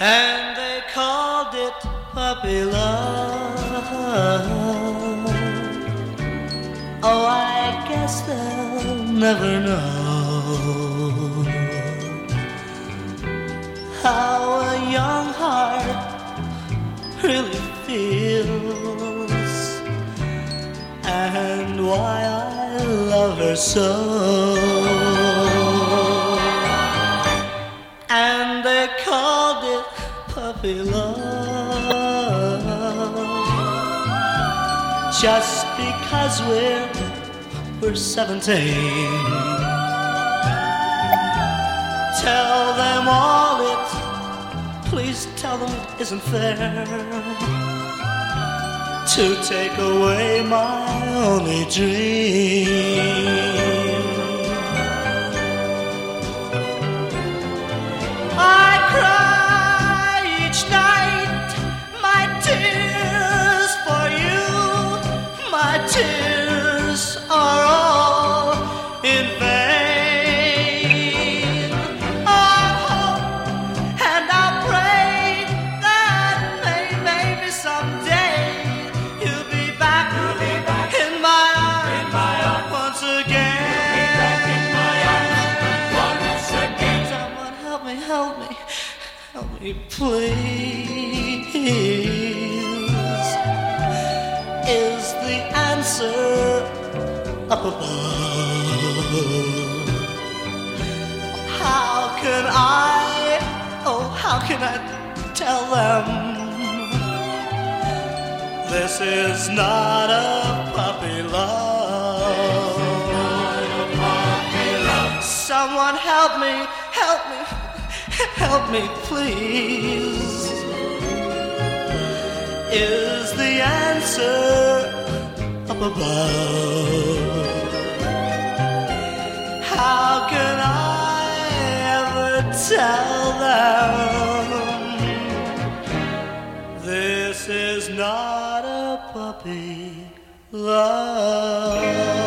and they called it puppy love. Oh, I guess they'll never know how a young heart really feels and why I love her so. Called it puppy love just because we're we're 17. Tell them all it, please tell them it isn't fair to take away my only dream. My tears are all in vain. Oh, and I pray that may- maybe someday you'll be back, in my arms once again. Someone help me, help me, help me, please. Answer up above? How can I, oh, how can I tell them this is not a puppy love? Someone help me, help me, help me, please. Is the answer above? How can I ever tell them this is not a puppy love?